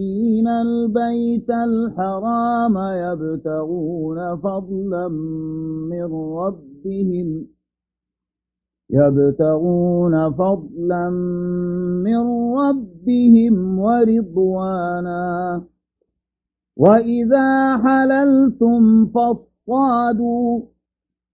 آمين البيت الحرام يبتغون فضلا من ربهم يبتغون فضلا من ربهم ورضوانا وإذا حللتم فاصطادوا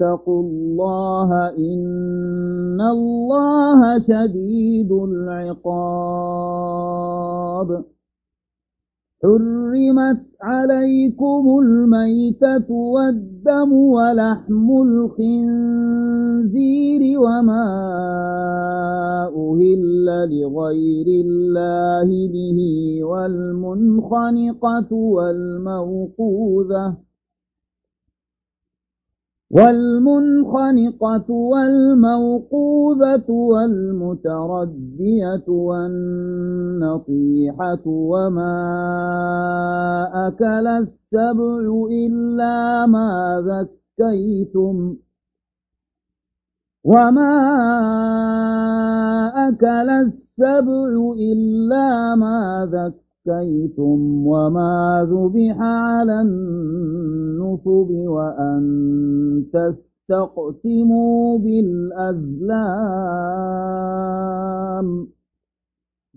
واتقوا الله إن الله شديد العقاب. حرمت عليكم الميتة والدم ولحم الخنزير وما أهل لغير الله به والمنخنقة والموقوذة والمنخنقة والموقوذة والمتردية والنطيحة وما أكل السبع إلا ما ذكيتم وما أكل السبع إلا ما ذكيتم زكيتم وما ذبح على النصب وأن تستقسموا بالأزلام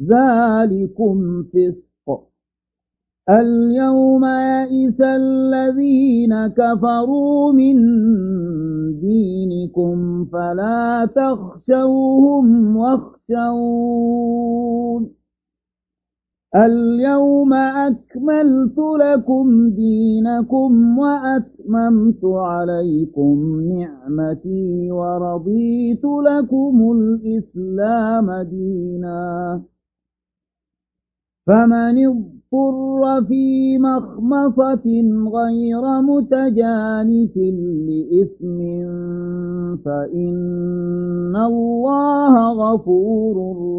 ذلكم فسق اليوم يئس الذين كفروا من دينكم فلا تخشوهم واخشون اليوم أكملت لكم دينكم وأتممت عليكم نعمتي ورضيت لكم الإسلام دينا. فمن اضطر في مخمصة غير متجانف لإثم فإن الله غفور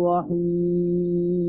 رحيم.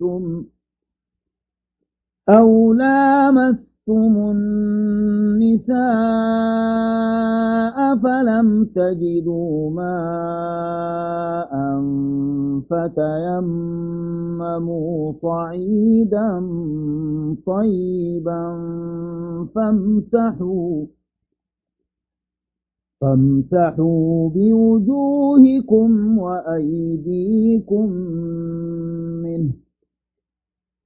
لامستم أو لامستم النساء فلم تجدوا ماء فتيمموا صعيدا طيبا فامسحوا فامسحوا بوجوهكم وأيديكم منه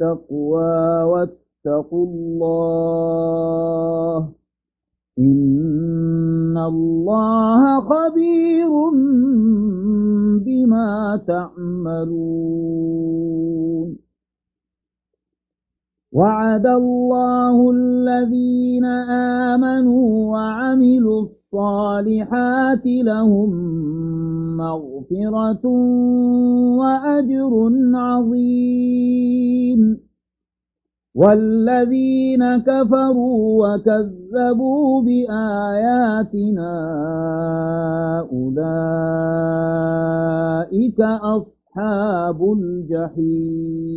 التقوى واتقوا الله إن الله خبير بما تعملون وعد الله الذين آمنوا وعملوا الصالحات لهم مغفرة وأجر عظيم. والذين كفروا وكذبوا بآياتنا أولئك أصحاب الجحيم.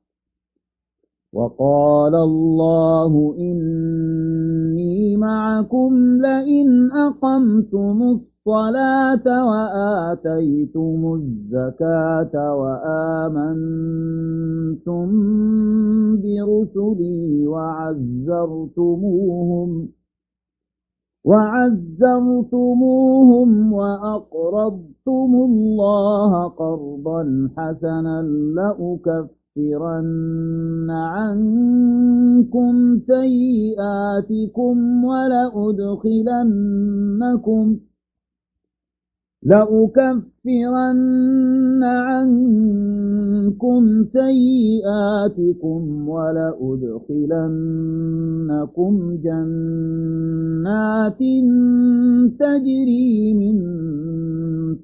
وقال الله إني معكم لئن أقمتم الصلاة وآتيتم الزكاة وآمنتم برسلي وعزرتموهم وعزرتموهم وأقرضتم الله قرضا حسنا لأكفر لأكفرن عنكم سيئاتكم ولأدخلنكم لأكفرن عنكم سيئاتكم ولأدخلنكم جنات تجري من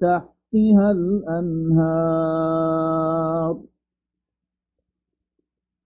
تحتها الأنهار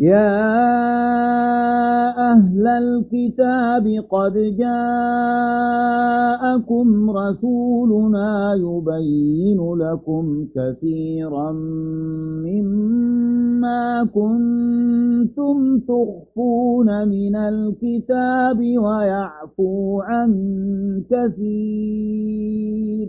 يا أهل الكتاب قد جاءكم رسولنا يبين لكم كثيرا مما كنتم تخفون من الكتاب ويعفو عن كثير.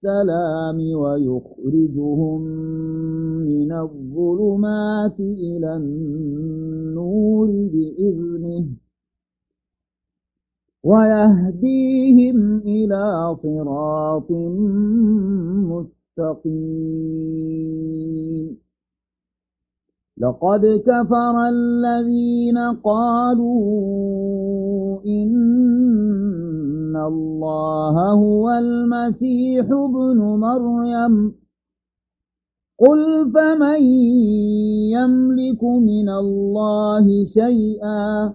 السلام ويخرجهم من الظلمات إلى النور بإذنه ويهديهم إلى صراط مستقيم. لقد كفر الذين قالوا إن أن الله هو المسيح ابن مريم. قل فمن يملك من الله شيئا؟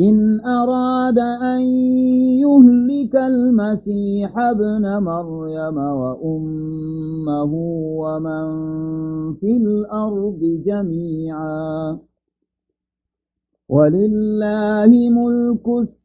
إن أراد أن يهلك المسيح ابن مريم وأمه ومن في الأرض جميعا. ولله ملك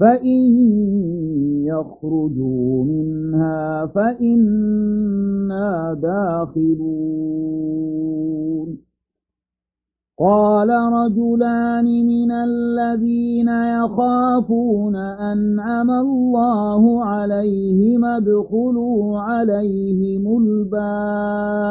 فإن يخرجوا منها فإنا داخلون قال رجلان من الذين يخافون أنعم الله عليهم ادخلوا عليهم الباب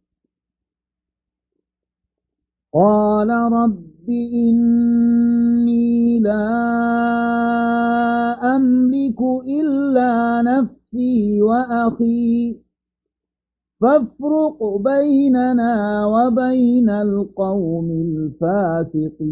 قال رب إني لا أملك إلا نفسي وأخي فافرق بيننا وبين القوم الفاسقين.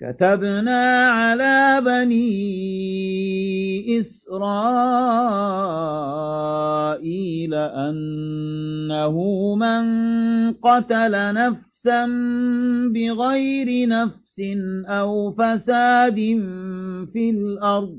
كتبنا على بني إسرائيل أنه من قتل نفسا بغير نفس أو فساد في الأرض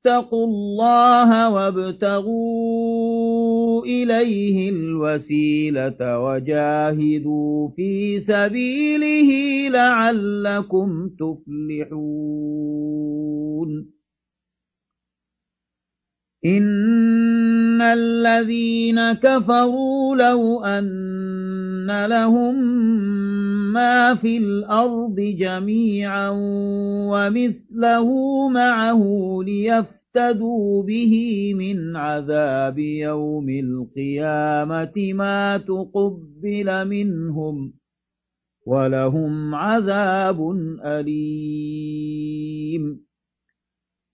اتقوا الله وابتغوا إليه الوسيلة وجاهدوا في سبيله لعلكم تفلحون. إن الذين كفروا لو أن لهم ما في الأرض جميعا ومثله معه ليفتدوا به من عذاب يوم القيامة ما تقبل منهم ولهم عذاب أليم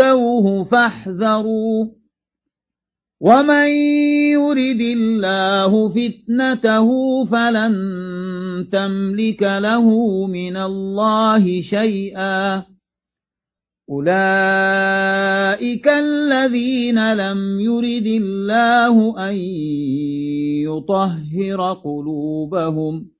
تؤتوه فاحذروا. ومن يرد الله فتنته فلن تملك له من الله شيئا. أولئك الذين لم يرد الله أن يطهر قلوبهم.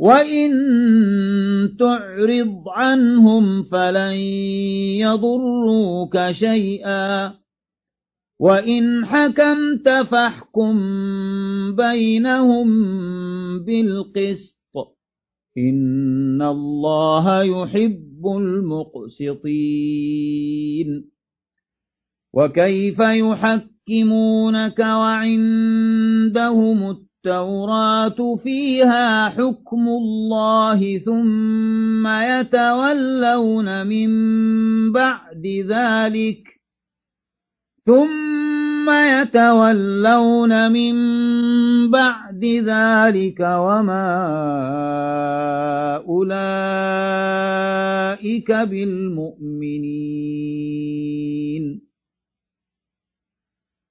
وإن تعرض عنهم فلن يضروك شيئا وإن حكمت فاحكم بينهم بالقسط إن الله يحب المقسطين وكيف يحكم يحكمونك وعندهم التوراة فيها حكم الله ثم يتولون من بعد ذلك ثم يتولون من بعد ذلك وما أولئك بالمؤمنين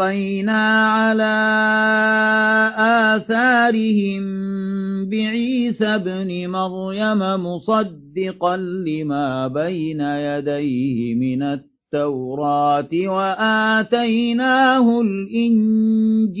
وقفينا على آثارهم بعيسى ابن مريم مصدقا لما بين يديه من التوراة وآتيناه الإنجيل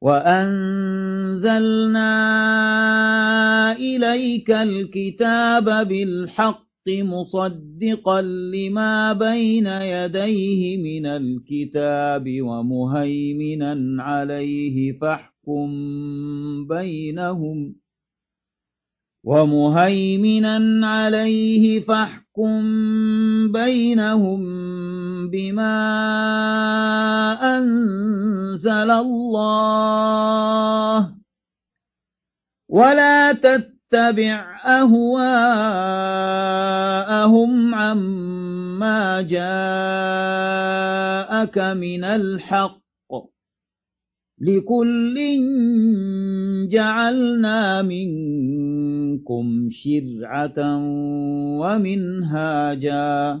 وأنزلنا إليك الكتاب بالحق مصدقا لما بين يديه من الكتاب ومهيمنا عليه فاحكم بينهم ومهيمنا عليه فاحكم بينهم بما أنزل الله. ولا تتبع أهواءهم عما جاءك من الحق. لكل جعلنا منكم شرعة ومنهاجا.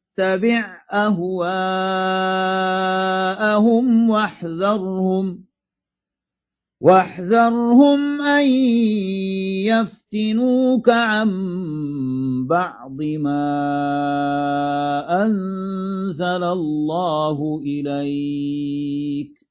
تتبع أهواءهم واحذرهم واحذرهم أن يفتنوك عن بعض ما أنزل الله إليك.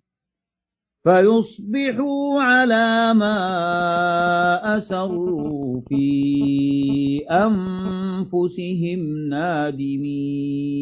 فيصبحوا على ما أسروا في أنفسهم نادمين.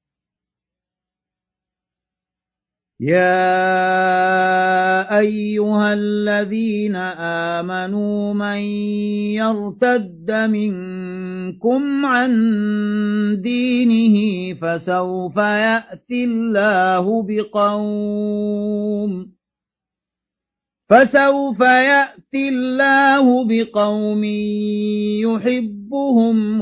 يا أيها الذين آمنوا من يرتد منكم عن دينه فسوف يأتي الله بقوم فسوف يأتي الله بقوم يحبهم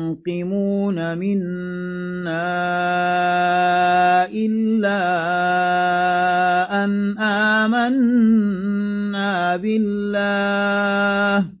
تنقمون منا إلا أن آمنا بالله.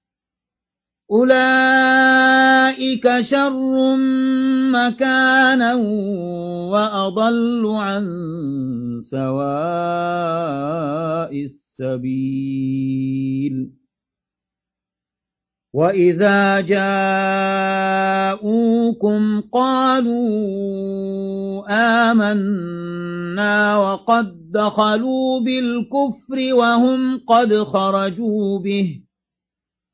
أولئك شر مكانا وأضل عن سواء السبيل. وإذا جاءوكم قالوا آمنا وقد دخلوا بالكفر وهم قد خرجوا به.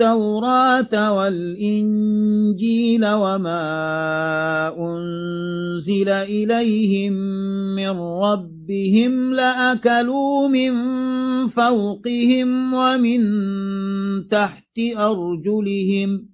التوراة والإنجيل وما أنزل إليهم من ربهم لأكلوا من فوقهم ومن تحت أرجلهم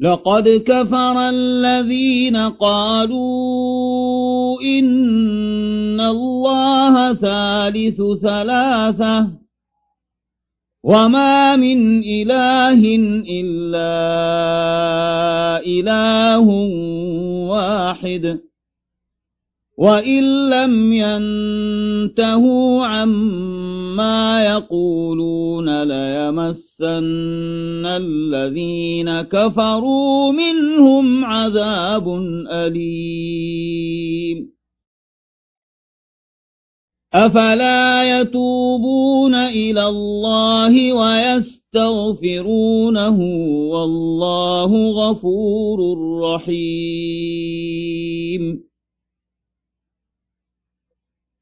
لقد كفر الذين قالوا إن الله ثالث ثلاثة وما من إله إلا إله واحد وإن لم ينتهوا عما يقولون ليمسن الذين كفروا منهم عذاب أليم. أفلا يتوبون إلى الله ويستغفرونه والله غفور رحيم.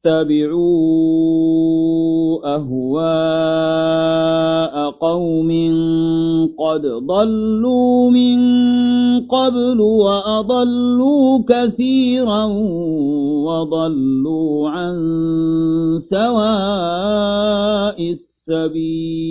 اتبعوا أهواء قوم قد ضلوا من قبل وأضلوا كثيرا وضلوا عن سواء السبيل.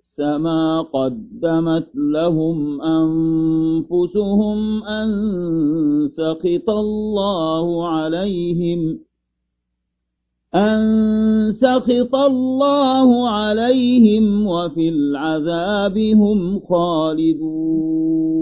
ما قدمت لهم أنفسهم أن سخط الله عليهم أن سخط الله عليهم وفي العذاب هم خالدون.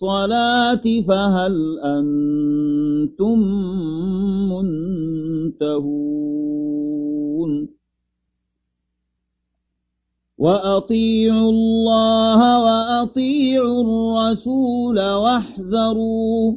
الصلاة فهل أنتم منتهون؟ وأطيعوا الله وأطيعوا الرسول واحذروا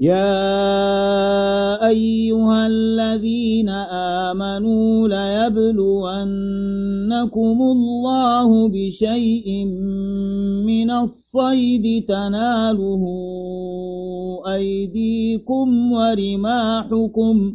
يا أيها الذين آمنوا ليبلونكم الله بشيء من الصيد تناله أيديكم ورماحكم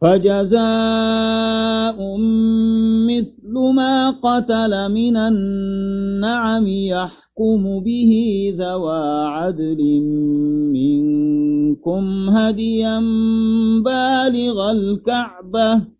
فجزاء مثل ما قتل من النعم يحكم به ذوى عدل منكم هديا بالغ الكعبة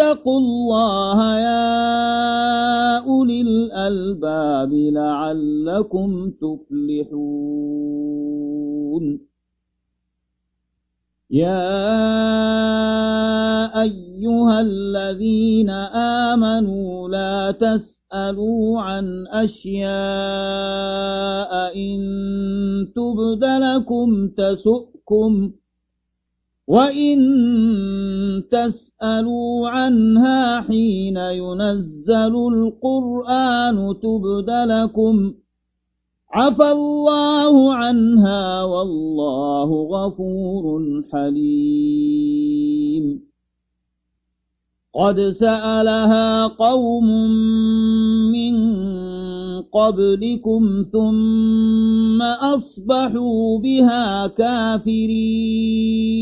الله يا أولي الألباب لعلكم تفلحون. يا أيها الذين آمنوا لا تسألوا عن أشياء إن تبد لكم تسؤكم وإن تسألوا عنها حين ينزل القرآن تبد لكم عفى الله عنها والله غفور حليم قد سألها قوم من قبلكم ثم أصبحوا بها كافرين.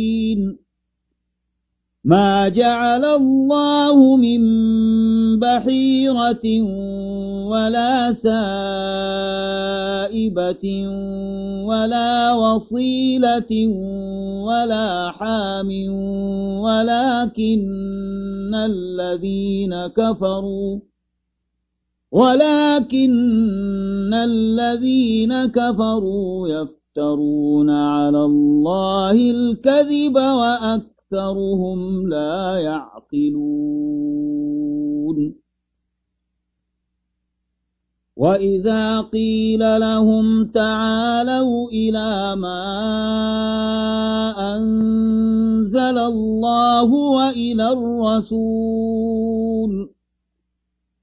ما جعل الله من بحيرة ولا سائبة ولا وصيلة ولا حام ولكن الذين كفروا ولكن الذين كفروا يفترون على الله الكذب وأكثرهم لا يعقلون. وإذا قيل لهم تعالوا إلى ما أنزل الله وإلى الرسول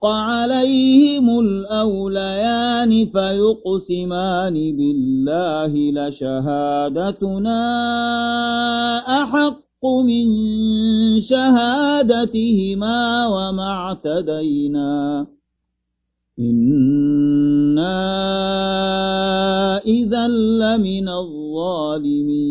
حق عليهم الأوليان فيقسمان بالله لشهادتنا أحق من شهادتهما وما اعتدينا إنا إذا لمن الظالمين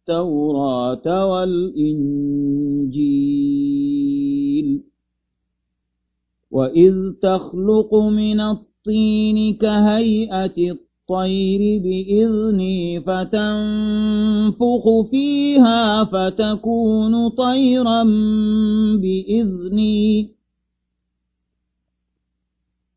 التوراة والإنجيل. وإذ تخلق من الطين كهيئة الطير بإذني فتنفخ فيها فتكون طيرا بإذني.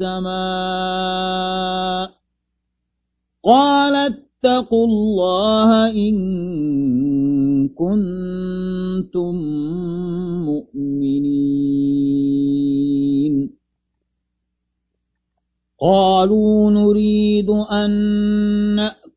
السماء قال اتقوا الله إن كنتم مؤمنين. قالوا نريد أن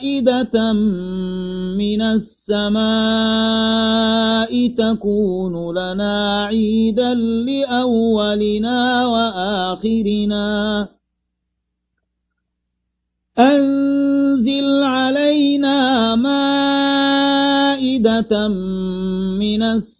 مائدة من السماء تكون لنا عيدا لأولنا وآخرنا. أنزل علينا مائدة من السماء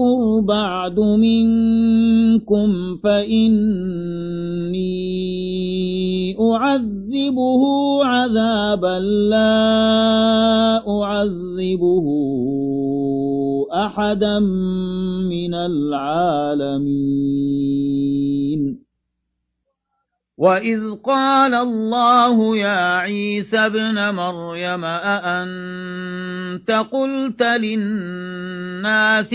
يكفر بعد منكم فإني أعذبه عذابا لا أعذبه أحدا من العالمين وإذ قال الله يا عيسى ابن مريم أأنت قلت للناس